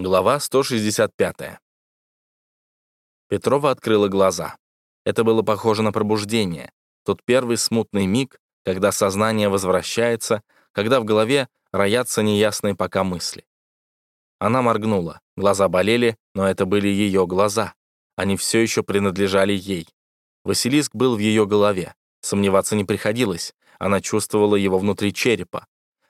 Глава 165. Петрова открыла глаза. Это было похоже на пробуждение. Тот первый смутный миг, когда сознание возвращается, когда в голове роятся неясные пока мысли. Она моргнула. Глаза болели, но это были ее глаза. Они все еще принадлежали ей. Василиск был в ее голове. Сомневаться не приходилось. Она чувствовала его внутри черепа.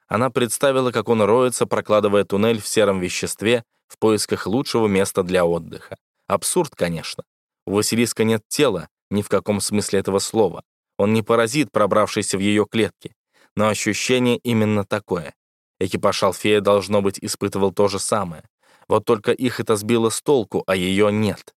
Она представила, как он роется, прокладывая туннель в сером веществе, в поисках лучшего места для отдыха. Абсурд, конечно. У Василиска нет тела, ни в каком смысле этого слова. Он не паразит, пробравшийся в ее клетки. Но ощущение именно такое. Экипаж Алфея, должно быть, испытывал то же самое. Вот только их это сбило с толку, а ее нет.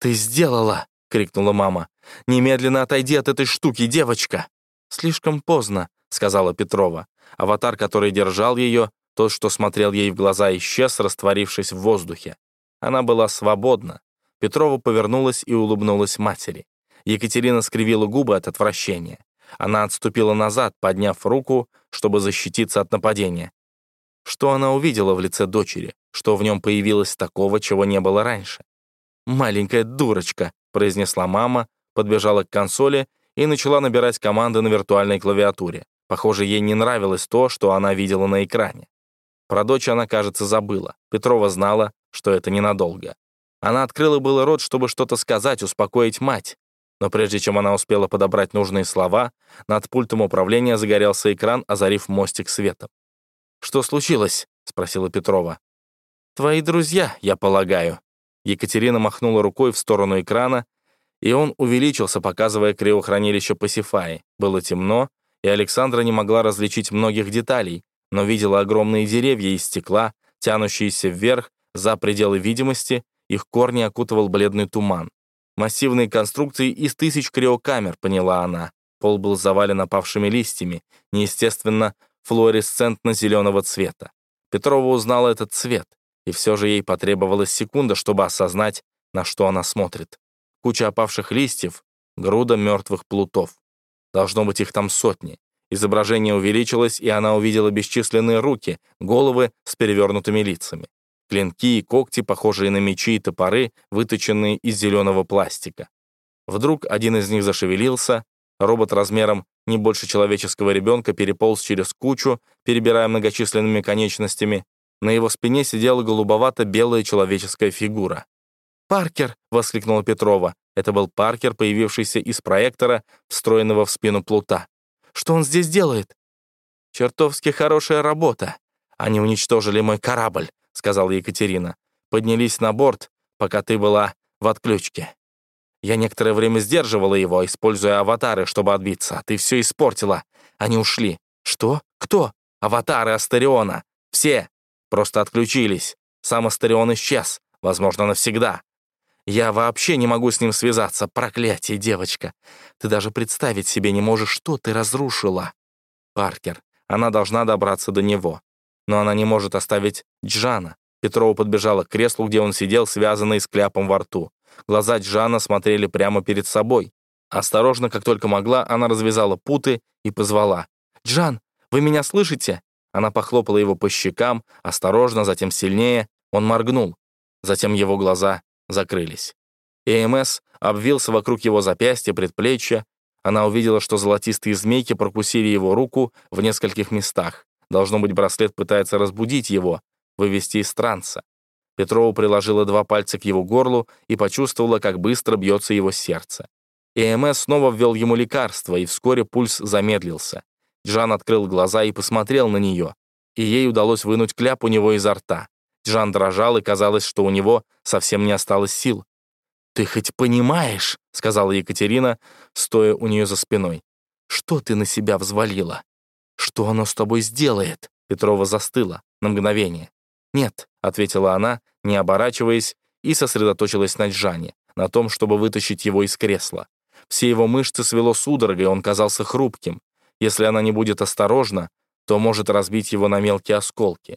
«Ты сделала!» — крикнула мама. «Немедленно отойди от этой штуки, девочка!» «Слишком поздно», — сказала Петрова. Аватар, который держал ее, тот, что смотрел ей в глаза, исчез, растворившись в воздухе. Она была свободна. Петрова повернулась и улыбнулась матери. Екатерина скривила губы от отвращения. Она отступила назад, подняв руку, чтобы защититься от нападения. Что она увидела в лице дочери? Что в нем появилось такого, чего не было раньше? «Маленькая дурочка», — произнесла мама, подбежала к консоли и начала набирать команды на виртуальной клавиатуре. Похоже, ей не нравилось то, что она видела на экране. Про дочь она, кажется, забыла. Петрова знала, что это ненадолго. Она открыла было рот, чтобы что-то сказать, успокоить мать. Но прежде чем она успела подобрать нужные слова, над пультом управления загорелся экран, озарив мостик светом. «Что случилось?» — спросила Петрова. «Твои друзья, я полагаю». Екатерина махнула рукой в сторону экрана, и он увеличился, показывая криохранилище Пасифаи. Было темно, и Александра не могла различить многих деталей, но видела огромные деревья из стекла, тянущиеся вверх за пределы видимости, их корни окутывал бледный туман. Массивные конструкции из тысяч криокамер, поняла она. Пол был завален опавшими листьями, неестественно флуоресцентно-зеленого цвета. Петрова узнала этот цвет, и все же ей потребовалась секунда, чтобы осознать, на что она смотрит. Куча опавших листьев, груда мертвых плутов. Должно быть, их там сотни. Изображение увеличилось, и она увидела бесчисленные руки, головы с перевернутыми лицами. Клинки и когти, похожие на мечи и топоры, выточенные из зеленого пластика. Вдруг один из них зашевелился, робот размером не больше человеческого ребенка переполз через кучу, перебирая многочисленными конечностями. На его спине сидела голубовато-белая человеческая фигура. «Паркер!» — воскликнула Петрова. Это был Паркер, появившийся из проектора, встроенного в спину плута. Что он здесь делает?» «Чертовски хорошая работа. Они уничтожили мой корабль», — сказала Екатерина. «Поднялись на борт, пока ты была в отключке. Я некоторое время сдерживала его, используя аватары, чтобы отбиться. Ты все испортила. Они ушли. Что? Кто? Аватары Астериона. Все. Просто отключились. Сам Астерион исчез. Возможно, навсегда. Я вообще не могу с ним связаться. Проклятие, девочка. Ты даже представить себе не можешь, что ты разрушила. Паркер. Она должна добраться до него. Но она не может оставить Джана. Петрова подбежала к креслу, где он сидел, связанный с кляпом во рту. Глаза Джана смотрели прямо перед собой. Осторожно, как только могла, она развязала путы и позвала. «Джан, вы меня слышите?» Она похлопала его по щекам, осторожно, затем сильнее. Он моргнул. Затем его глаза закрылись. ЭМС обвился вокруг его запястья, предплечья. Она увидела, что золотистые змейки прокусили его руку в нескольких местах. Должно быть, браслет пытается разбудить его, вывести из транса. Петрова приложила два пальца к его горлу и почувствовала, как быстро бьется его сердце. ЭМС снова ввел ему лекарство, и вскоре пульс замедлился. Джан открыл глаза и посмотрел на нее, и ей удалось вынуть кляп у него изо рта. Жан дрожал, и казалось, что у него совсем не осталось сил. «Ты хоть понимаешь?» — сказала Екатерина, стоя у нее за спиной. «Что ты на себя взвалила? Что оно с тобой сделает?» Петрова застыла на мгновение. «Нет», — ответила она, не оборачиваясь, и сосредоточилась на Джане, на том, чтобы вытащить его из кресла. Все его мышцы свело судорогой, он казался хрупким. Если она не будет осторожна, то может разбить его на мелкие осколки.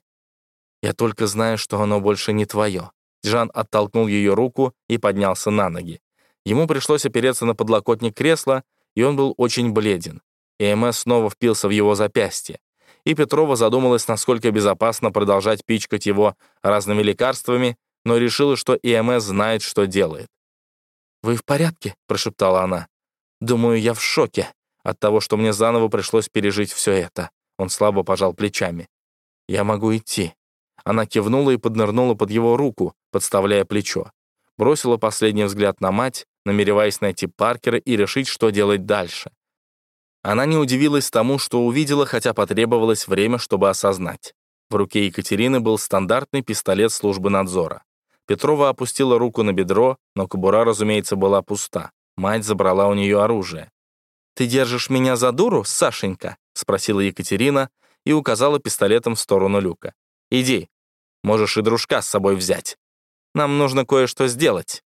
Я только знаю, что оно больше не твое». Жан оттолкнул ее руку и поднялся на ноги. Ему пришлось опереться на подлокотник кресла, и он был очень бледен. ЭМС снова впился в его запястье. и Петрова задумалась, насколько безопасно продолжать пичкать его разными лекарствами, но решила, что ИМС знает, что делает. «Вы в порядке?» — прошептала она. «Думаю, я в шоке от того, что мне заново пришлось пережить все это». Он слабо пожал плечами. «Я могу идти». Она кивнула и поднырнула под его руку, подставляя плечо. Бросила последний взгляд на мать, намереваясь найти Паркера и решить, что делать дальше. Она не удивилась тому, что увидела, хотя потребовалось время, чтобы осознать. В руке Екатерины был стандартный пистолет службы надзора. Петрова опустила руку на бедро, но кобура, разумеется, была пуста. Мать забрала у нее оружие. «Ты держишь меня за дуру, Сашенька?» — спросила Екатерина и указала пистолетом в сторону люка. «Иди. Можешь и дружка с собой взять. Нам нужно кое-что сделать».